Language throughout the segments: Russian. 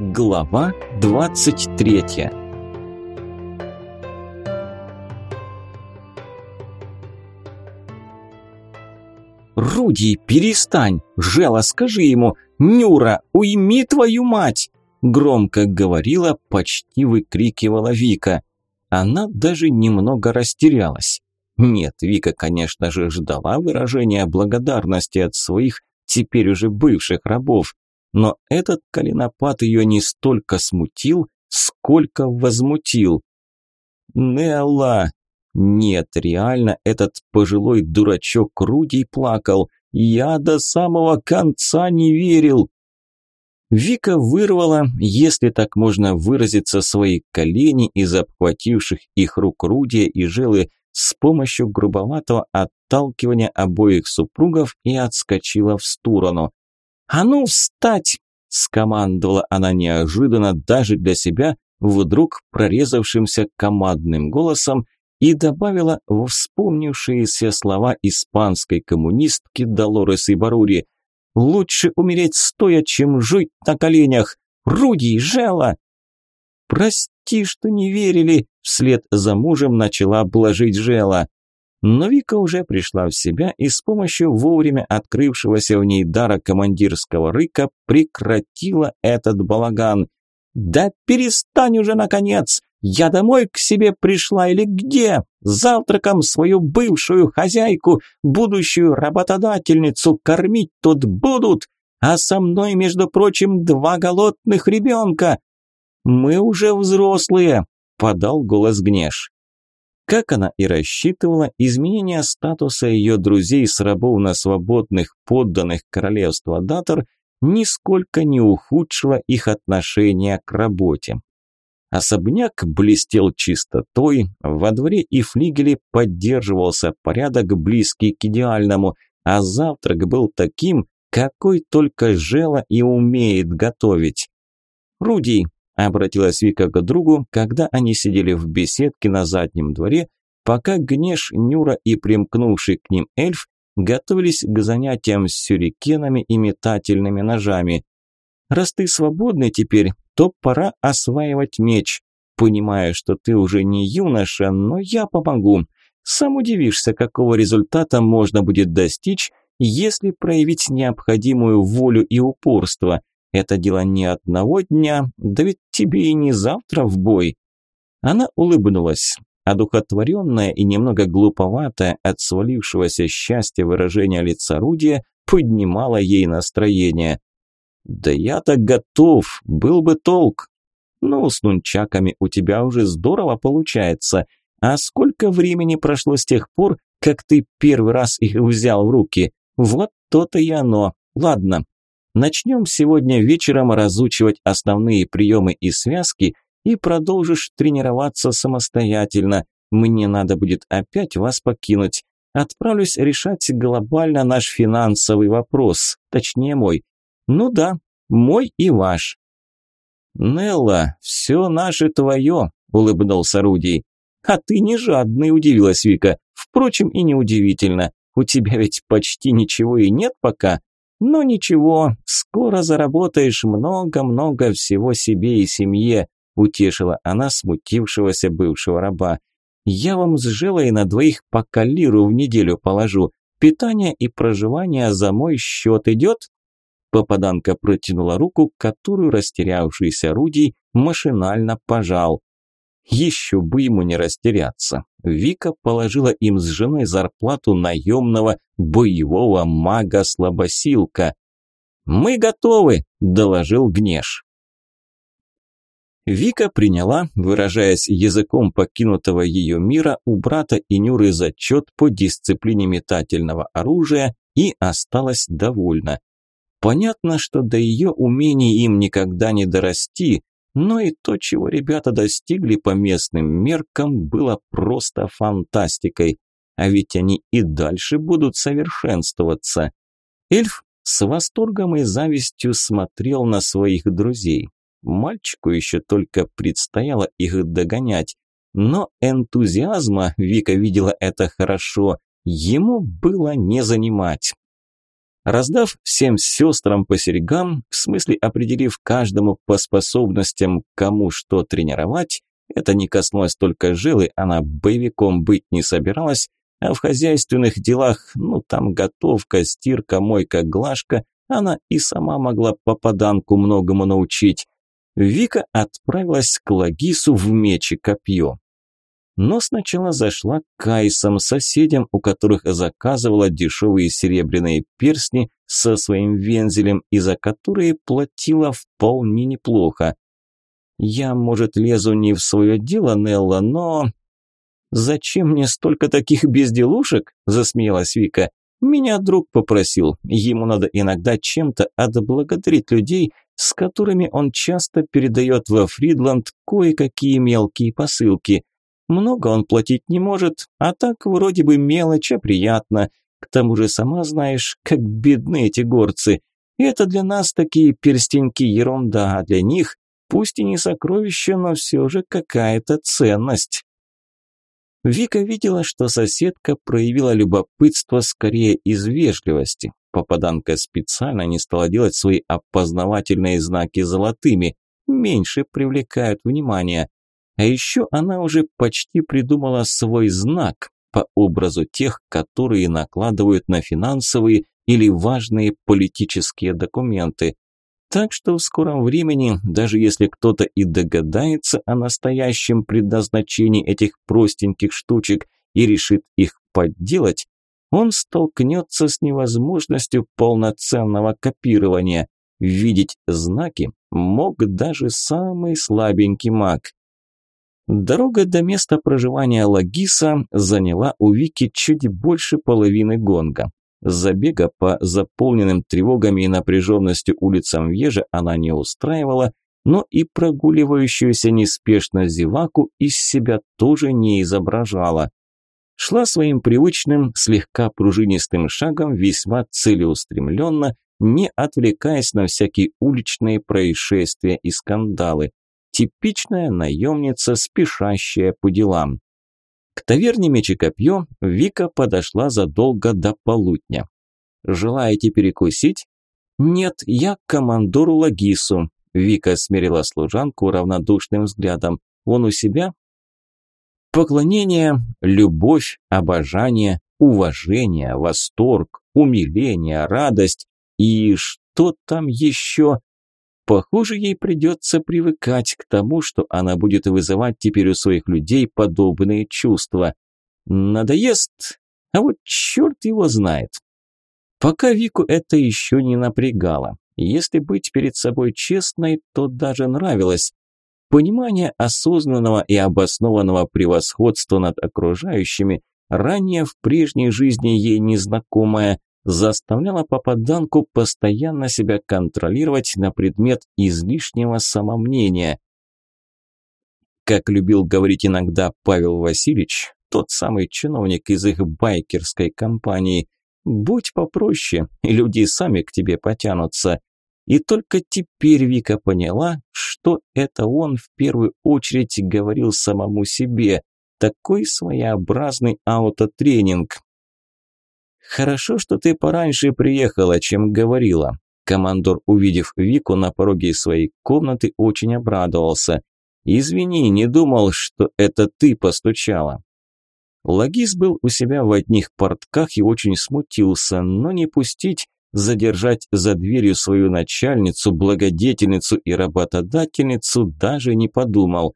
Глава 23 «Руди, перестань! Жела, скажи ему! Нюра, уйми твою мать!» Громко говорила, почти выкрикивала Вика. Она даже немного растерялась. Нет, Вика, конечно же, ждала выражения благодарности от своих, теперь уже бывших рабов, но этот коленопад ее не столько смутил, сколько возмутил. Нелла! Нет, реально, этот пожилой дурачок Рудий плакал. Я до самого конца не верил. Вика вырвала, если так можно выразиться, свои колени из обхвативших их рук Рудия и Желы с помощью грубоватого отталкивания обоих супругов и отскочила в сторону. «А ну, встать!» – скомандовала она неожиданно даже для себя, вдруг прорезавшимся командным голосом и добавила в вспомнившиеся слова испанской коммунистки Долорес Ибарури «Лучше умереть стоя, чем жить на коленях! Руди, Жела!» «Прости, что не верили!» – вслед за мужем начала блажить Жела. Но Вика уже пришла в себя и с помощью вовремя открывшегося в ней дара командирского рыка прекратила этот балаган. «Да перестань уже, наконец! Я домой к себе пришла или где? Завтраком свою бывшую хозяйку, будущую работодательницу кормить тут будут, а со мной, между прочим, два голодных ребенка. Мы уже взрослые», – подал голос Гнеш. Как она и рассчитывала, изменение статуса ее друзей с рабов на свободных подданных королевства Датор нисколько не ухудшило их отношение к работе. Особняк блестел чистотой, во дворе и флигеле поддерживался порядок, близкий к идеальному, а завтрак был таким, какой только Жела и умеет готовить. «Руди, Обратилась Вика к другу, когда они сидели в беседке на заднем дворе, пока Гнеш, Нюра и примкнувший к ним эльф готовились к занятиям с сюрикенами и метательными ножами. «Раз ты свободный теперь, то пора осваивать меч. Понимаю, что ты уже не юноша, но я помогу. Сам удивишься, какого результата можно будет достичь, если проявить необходимую волю и упорство. Это дело не одного дня, да ведь тебе и не завтра в бой. Она улыбнулась. Одухотворенная и немного глуповатая от свалившегося счастья выражения лица Рудия поднимала ей настроение. «Да я-то готов, был бы толк. Ну, с нунчаками у тебя уже здорово получается. А сколько времени прошло с тех пор, как ты первый раз их взял в руки? Вот то-то и оно. Ладно, Начнем сегодня вечером разучивать основные приемы и связки и продолжишь тренироваться самостоятельно. Мне надо будет опять вас покинуть. Отправлюсь решать глобально наш финансовый вопрос, точнее мой. Ну да, мой и ваш. Нелла, все наше твое, улыбнулся Рудий. А ты не жадный, удивилась Вика. Впрочем, и неудивительно. У тебя ведь почти ничего и нет пока. Но ничего, скоро заработаешь много-много всего себе и семье, утешила она смутившегося бывшего раба. Я вам с Желой на двоих по калиру в неделю положу. Питание и проживание за мой счет идет?» Попаданка протянула руку, которую растерявшийся Рудий машинально пожал. Еще бы ему не растеряться. Вика положила им с женой зарплату наемного боевого мага-слабосилка. «Мы готовы», – доложил Гнеш. Вика приняла, выражаясь языком покинутого ее мира, у брата и Нюры зачет по дисциплине метательного оружия и осталась довольна. Понятно, что до ее умений им никогда не дорасти, но и то, чего ребята достигли по местным меркам, было просто фантастикой. А ведь они и дальше будут совершенствоваться. Эльф с восторгом и завистью смотрел на своих друзей. Мальчику еще только предстояло их догонять. Но энтузиазма, Вика видела это хорошо, ему было не занимать. Раздав всем сестрам по серьгам, в смысле определив каждому по способностям, кому что тренировать, это не коснулось только жилы, она боевиком быть не собиралась, а в хозяйственных делах, ну там готовка, стирка, мойка, глажка, она и сама могла попаданку многому научить. Вика отправилась к Лагису в меч и копье. Но сначала зашла к Кайсам, соседям, у которых заказывала дешевые серебряные перстни со своим вензелем и за которые платила вполне неплохо. Я, может, лезу не в свое дело, Нелла, но... «Зачем мне столько таких безделушек?» – засмеялась Вика. «Меня друг попросил. Ему надо иногда чем-то отблагодарить людей, с которыми он часто передает во Фридланд кое-какие мелкие посылки. Много он платить не может, а так вроде бы мелочь, а приятно. К тому же сама знаешь, как бедны эти горцы. Это для нас такие перстеньки ерунда, а для них, пусть и не сокровище, но все же какая-то ценность». Вика видела, что соседка проявила любопытство скорее из вежливости. Попаданка специально не стала делать свои опознавательные знаки золотыми, меньше привлекают внимание. А еще она уже почти придумала свой знак по образу тех, которые накладывают на финансовые или важные политические документы. Так что в скором времени, даже если кто-то и догадается о настоящем предназначении этих простеньких штучек и решит их подделать, он столкнется с невозможностью полноценного копирования. Видеть знаки мог даже самый слабенький маг. Дорога до места проживания Лагиса заняла у Вики чуть больше половины гонга. Забега по заполненным тревогами и напряженностью улицам Вежа она не устраивала, но и прогуливающуюся неспешно зеваку из себя тоже не изображала. Шла своим привычным, слегка пружинистым шагом, весьма целеустремленно, не отвлекаясь на всякие уличные происшествия и скандалы. Типичная наемница, спешащая по делам. К таверне Меч и Копье Вика подошла задолго до полудня. «Желаете перекусить?» «Нет, я к командору Лагису», – Вика смирила служанку равнодушным взглядом. «Он у себя?» Поклонение, любовь, обожание, уважение, восторг, умиление, радость и что там еще? Похоже, ей придется привыкать к тому, что она будет вызывать теперь у своих людей подобные чувства. Надоест? А вот черт его знает. Пока Вику это еще не напрягало. Если быть перед собой честной, то даже нравилось. Понимание осознанного и обоснованного превосходства над окружающими, ранее в прежней жизни ей незнакомое, заставляла попаданку постоянно себя контролировать на предмет излишнего самомнения. Как любил говорить иногда Павел Васильевич, тот самый чиновник из их байкерской компании, будь попроще, и люди сами к тебе потянутся. И только теперь Вика поняла, что это он в первую очередь говорил самому себе. Такой своеобразный аутотренинг, «Хорошо, что ты пораньше приехала, чем говорила». Командор, увидев Вику на пороге своей комнаты, очень обрадовался. «Извини, не думал, что это ты постучала». Лагис был у себя в одних портках и очень смутился, но не пустить, задержать за дверью свою начальницу, благодетельницу и работодательницу даже не подумал.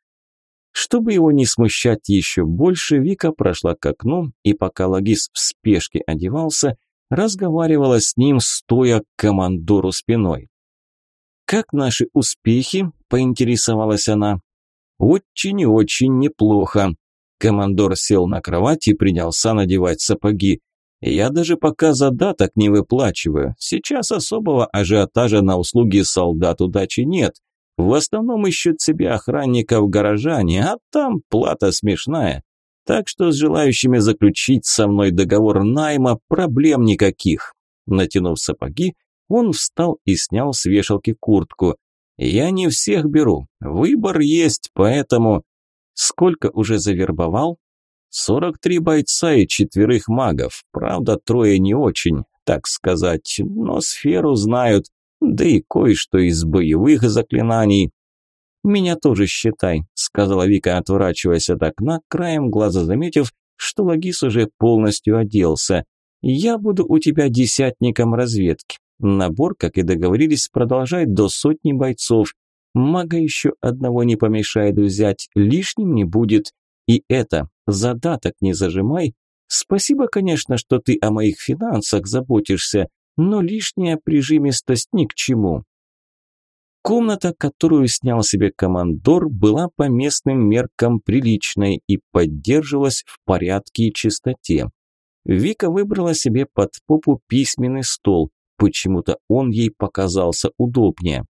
Чтобы его не смущать еще больше, Вика прошла к окну и, пока Лагис в спешке одевался, разговаривала с ним, стоя к командору спиной. «Как наши успехи?» – поинтересовалась она. «Очень и очень неплохо». Командор сел на кровать и принялся надевать сапоги. «Я даже пока задаток не выплачиваю. Сейчас особого ажиотажа на услуги солдат удачи нет. В основном ищут себе охранников горожане, а там плата смешная. Так что с желающими заключить со мной договор найма проблем никаких. Натянув сапоги, он встал и снял с вешалки куртку. Я не всех беру, выбор есть, поэтому... Сколько уже завербовал? 43 бойца и четверых магов, правда, трое не очень. так сказать, но сферу знают, да и кое-что из боевых заклинаний. «Меня тоже считай», – сказала Вика, отворачиваясь от окна, краем глаза заметив, что Лагис уже полностью оделся. «Я буду у тебя десятником разведки. Набор, как и договорились, продолжает до сотни бойцов. Мага еще одного не помешает взять, лишним не будет. И это, задаток не зажимай. Спасибо, конечно, что ты о моих финансах заботишься, но лишняя прижимистость ни к чему. Комната, которую снял себе командор, была по местным меркам приличной и поддерживалась в порядке и чистоте. Вика выбрала себе под попу письменный стол, почему-то он ей показался удобнее.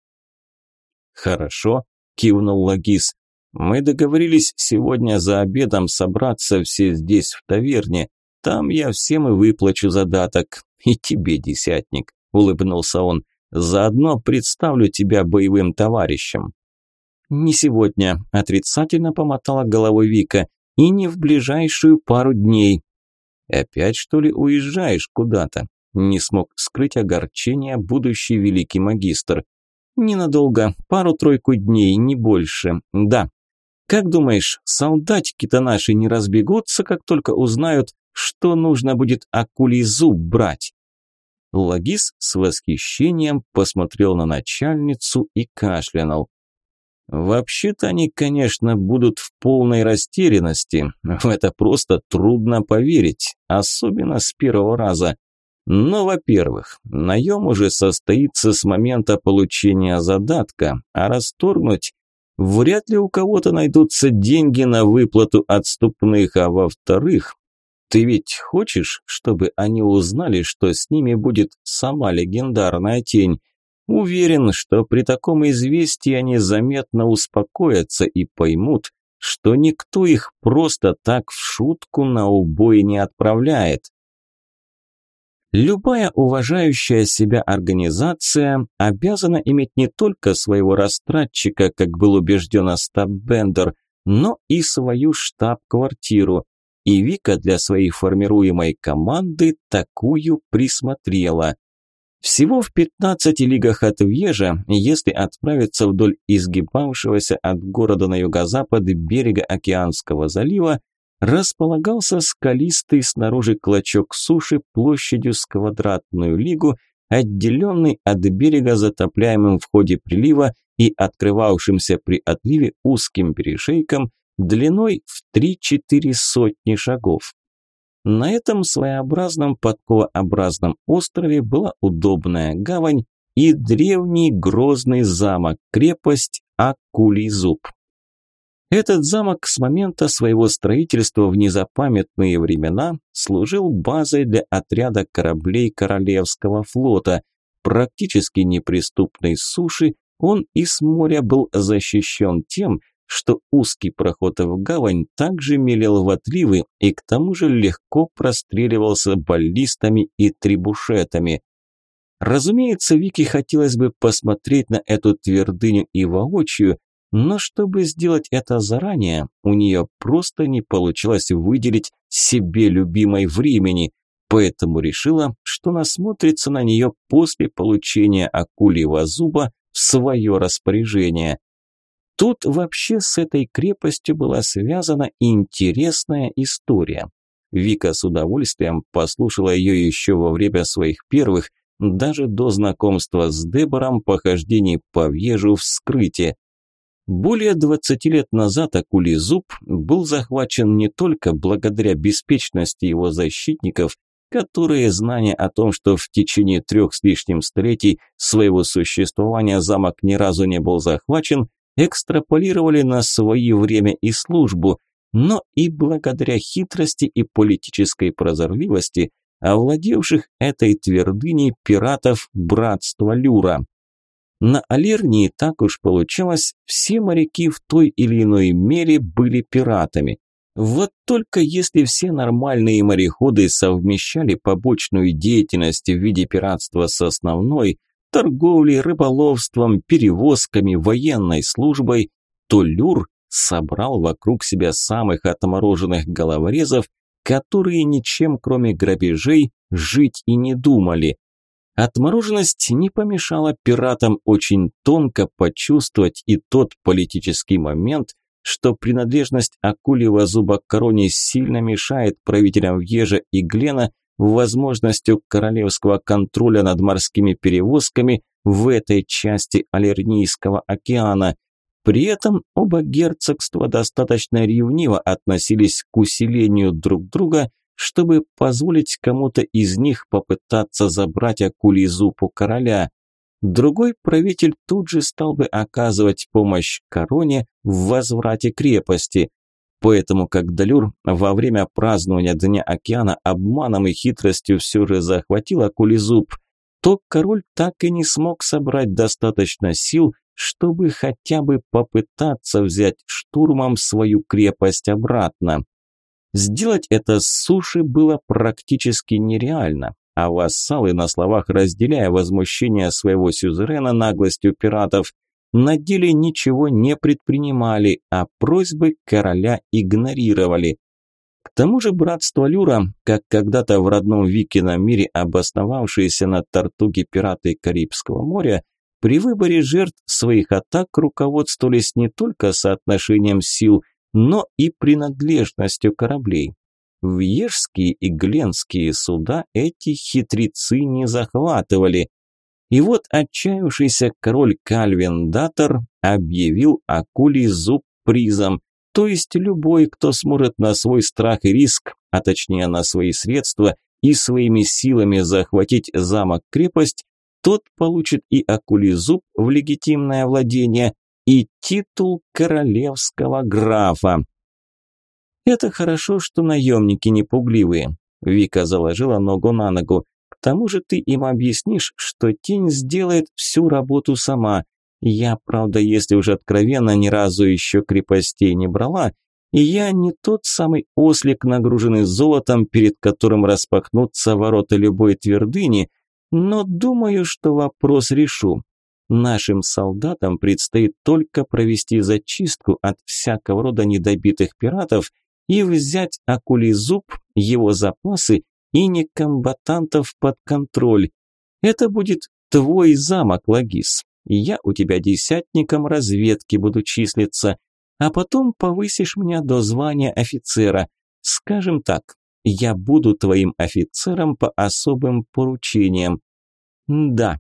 «Хорошо», – кивнул Лагис. «Мы договорились сегодня за обедом собраться все здесь, в таверне. Там я всем и выплачу задаток. И тебе, десятник», – улыбнулся он. Заодно представлю тебя боевым товарищем». «Не сегодня», – отрицательно помотала головой Вика, – «и не в ближайшую пару дней». «Опять, что ли, уезжаешь куда-то?» – не смог скрыть огорчение будущий великий магистр. «Ненадолго, пару-тройку дней, не больше, да. Как думаешь, солдатики-то наши не разбегутся, как только узнают, что нужно будет акулий зуб брать?» Лагис с восхищением посмотрел на начальницу и кашлянул. Вообще-то они, конечно, будут в полной растерянности. В это просто трудно поверить, особенно с первого раза. Но, во-первых, наем уже состоится с момента получения задатка, а расторгнуть вряд ли у кого-то найдутся деньги на выплату отступных, а во-вторых, ты ведь хочешь, чтобы они узнали, что с ними будет сама легендарная тень? Уверен, что при таком известии они заметно успокоятся и поймут, что никто их просто так в шутку на убой не отправляет. Любая уважающая себя организация обязана иметь не только своего растратчика, как был убежден Остап Бендер, но и свою штаб-квартиру, и Вика для своей формируемой команды такую присмотрела. Всего в 15 лигах от Вьежа, если отправиться вдоль изгибавшегося от города на юго-запад берега Океанского залива, располагался скалистый снаружи клочок суши площадью с квадратную лигу, отделенный от берега затопляемым в ходе прилива и открывавшимся при отливе узким перешейком, длиной в 3-4 сотни шагов. На этом своеобразном подковообразном острове была удобная гавань и древний грозный замок, крепость Акулий Зуб. Этот замок с момента своего строительства в незапамятные времена служил базой для отряда кораблей Королевского флота. Практически неприступной суши он и с моря был защищен тем, что узкий проход в гавань также мелел в отливы и к тому же легко простреливался баллистами и трибушетами. Разумеется, Вике хотелось бы посмотреть на эту твердыню и воочию, но чтобы сделать это заранее, у нее просто не получилось выделить себе любимой времени, поэтому решила, что насмотрится на нее после получения акульего зуба в свое распоряжение. Тут вообще с этой крепостью была связана интересная история. Вика с удовольствием послушала ее еще во время своих первых, даже до знакомства с Дебором, похождений по Вьежу в. Более 20 лет назад Акулизуб был захвачен не только благодаря беспечности его защитников, которые знания о том, что в течение трех с лишним столетий своего существования замок ни разу не был захвачен, экстраполировали на свое время и службу, но и благодаря хитрости и политической прозорливости овладевших этой твердыней пиратов братства Люра. На Алернии так уж получалось, все моряки в той или иной мере были пиратами. Вот только если все нормальные мореходы совмещали побочную деятельность в виде пиратства с основной – торговлей, рыболовством, перевозками, военной службой, то Люр собрал вокруг себя самых отмороженных головорезов, которые ничем кроме грабежей жить и не думали. Отмороженность не помешала пиратам очень тонко почувствовать и тот политический момент, что принадлежность акульего зуба короне сильно мешает правителям Вьежа и Глена возможностью королевского контроля над морскими перевозками в этой части Алернийского океана. При этом оба герцогства достаточно ревниво относились к усилению друг друга, чтобы позволить кому-то из них попытаться забрать акулий зуб у короля. Другой правитель тут же стал бы оказывать помощь короне в возврате крепости. Поэтому, как Далюр во время празднования Дня океана обманом и хитростью все же захватил акулий зуб, то король так и не смог собрать достаточно сил, чтобы хотя бы попытаться взять штурмом свою крепость обратно. Сделать это с суши было практически нереально, а вассалы на словах, разделяя возмущение своего сюзерена наглостью пиратов, на деле ничего не предпринимали, а просьбы короля игнорировали. К тому же братство Люра, как когда-то в родном Викином мире обосновавшиеся на Тартуге пираты Карибского моря, при выборе жертв своих атак руководствовались не только соотношением сил, но и принадлежностью кораблей. Вьежские и Гленские суда эти хитрецы не захватывали. И вот отчаявшийся король Кальвин Датор объявил акулий зуб призом, то есть любой, кто сможет на свой страх и риск, а точнее на свои средства и своими силами захватить замок-крепость, тот получит и акулий зуб в легитимное владение, и титул королевского графа. Это хорошо, что наемники не пугливые. Вика заложила ногу на ногу. Тому же ты им объяснишь, что тень сделает всю работу сама. Я, правда, если уже откровенно, ни разу еще крепостей не брала, и я не тот самый ослик, нагруженный золотом, перед которым распахнутся ворота любой твердыни, но думаю, что вопрос решу. Нашим солдатам предстоит только провести зачистку от всякого рода недобитых пиратов и взять акулий зуб, его запасы и некомбатантов под контроль. Это будет твой замок, Лагис. Я у тебя десятником разведки буду числиться, а потом повысишь меня до звания офицера. Скажем так, я буду твоим офицером по особым поручениям. Да,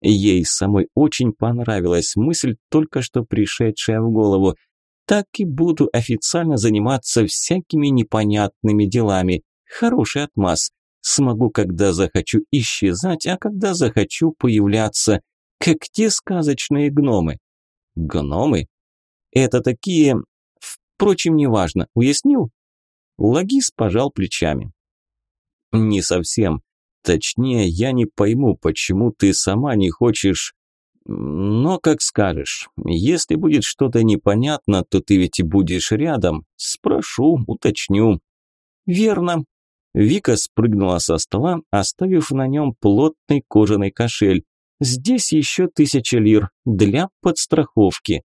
ей самой очень понравилась мысль, только что пришедшая в голову – так и буду официально заниматься всякими непонятными делами. Хороший отмаз. Смогу, когда захочу исчезать, а когда захочу появляться, как те сказочные гномы. Гномы? Это такие... Впрочем, неважно. Уяснил? Лагис пожал плечами. Не совсем. Точнее, я не пойму, почему ты сама не хочешь... Но как скажешь. Если будет что-то непонятно, то ты ведь и будешь рядом. Спрошу, уточню. Верно. Вика спрыгнула со стола, оставив на нем плотный кожаный кошель. Здесь еще тысяча лир для подстраховки.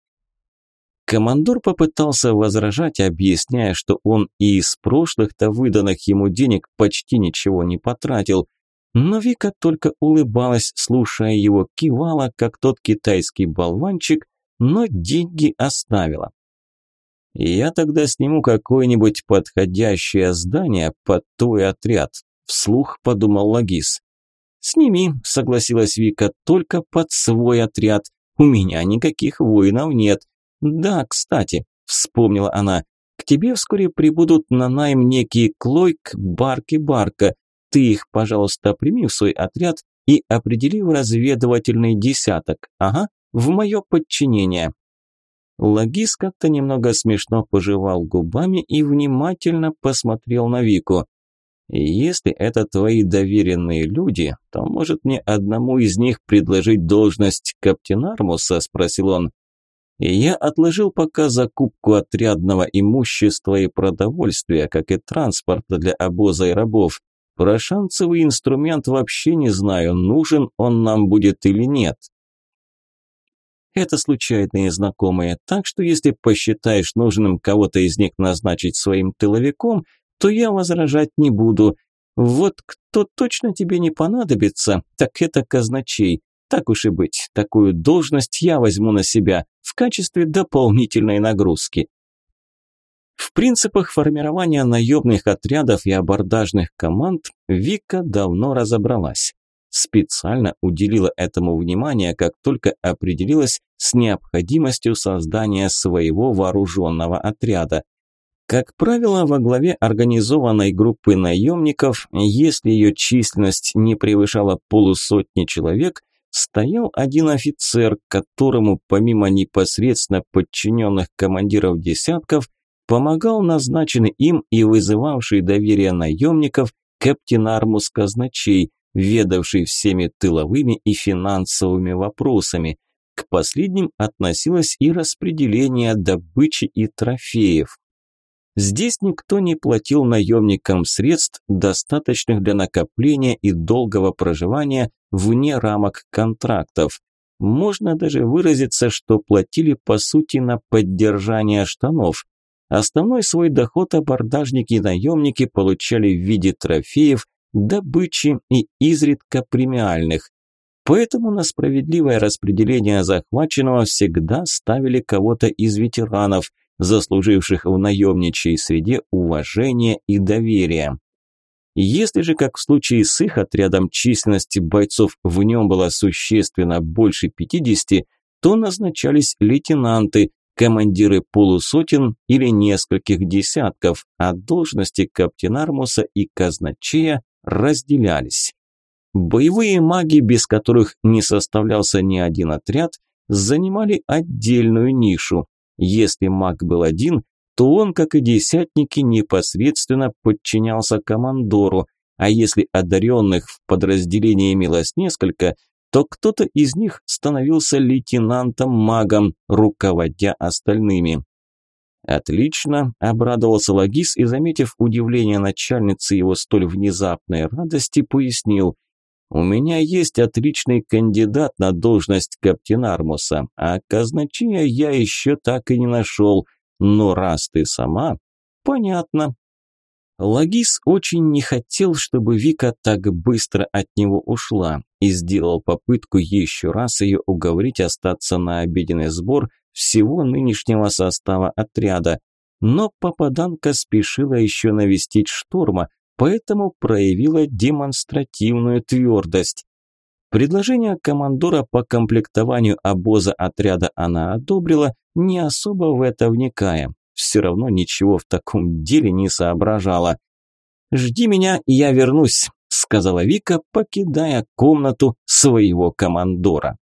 Командор попытался возражать, объясняя, что он и из прошлых-то выданных ему денег почти ничего не потратил, но Вика только улыбалась, слушая его, кивала, как тот китайский болванчик, но деньги оставила. «Я тогда сниму какое-нибудь подходящее здание под твой отряд», – вслух подумал Лагис. «Сними», – согласилась Вика, – «только под свой отряд. У меня никаких воинов нет». «Да, кстати», – вспомнила она, – «к тебе вскоре прибудут на найм некие Клойк, Барк и Барка. Ты их, пожалуйста, прими в свой отряд и определи в разведывательный десяток. Ага, в мое подчинение». Лагис как-то немного смешно пожевал губами и внимательно посмотрел на Вику. «Если это твои доверенные люди, то, может, мне одному из них предложить должность каптенармуса?» – спросил он. И я отложил пока закупку отрядного имущества и продовольствия, как и транспорта для обоза и рабов. Про шансовый инструмент вообще не знаю, нужен он нам будет или нет. Это случайные знакомые, так что если посчитаешь нужным кого-то из них назначить своим тыловиком, то я возражать не буду. Вот кто точно тебе не понадобится, так это казначей. Так уж и быть, такую должность я возьму на себя в качестве дополнительной нагрузки. В принципах формирования наемных отрядов и абордажных команд Вика давно разобралась. Специально уделила этому внимание, как только определилась с необходимостью создания своего вооруженного отряда. Как правило, во главе организованной группы наемников, если ее численность не превышала полусотни человек, стоял один офицер, которому помимо непосредственно подчиненных командиров десятков, помогал назначенный им и вызывавший доверие наемников каптен Армус казначей, ведавший всеми тыловыми и финансовыми вопросами. К последним относилось и распределение добычи и трофеев. Здесь никто не платил наемникам средств, достаточных для накопления и долгого проживания вне рамок контрактов. Можно даже выразиться, что платили по сути на поддержание штанов. Основной свой доход абордажники и наемники получали в виде трофеев, добычи и изредка премиальных. Поэтому на справедливое распределение захваченного всегда ставили кого-то из ветеранов, заслуживших в наемничьей среде уважения и доверия. Если же, как в случае с их отрядом, численности бойцов в нем была существенно больше 50, то назначались лейтенанты, командиры полусотен или нескольких десятков, а должности каптенармуса и казначея разделялись. Боевые маги, без которых не составлялся ни один отряд, занимали отдельную нишу. Если маг был один, то он, как и десятники, непосредственно подчинялся командору, а если одаренных в подразделении имелось несколько, то кто-то из них становился лейтенантом-магом, руководя остальными. «Отлично», – обрадовался Лагис и, заметив удивление начальницы его столь внезапной радости, пояснил. «У меня есть отличный кандидат на должность каптенармуса, а казначея я еще так и не нашел. Но раз ты сама...» «Понятно». Лагис очень не хотел, чтобы Вика так быстро от него ушла, и сделал попытку еще раз ее уговорить остаться на обеденный сбор – всего нынешнего состава отряда. Но попаданка спешила еще навестить шторма, поэтому проявила демонстративную твердость. Предложение командора по комплектованию обоза отряда она одобрила, не особо в это вникая. Все равно ничего в таком деле не соображала. «Жди меня, я вернусь», – сказала Вика, покидая комнату своего командора.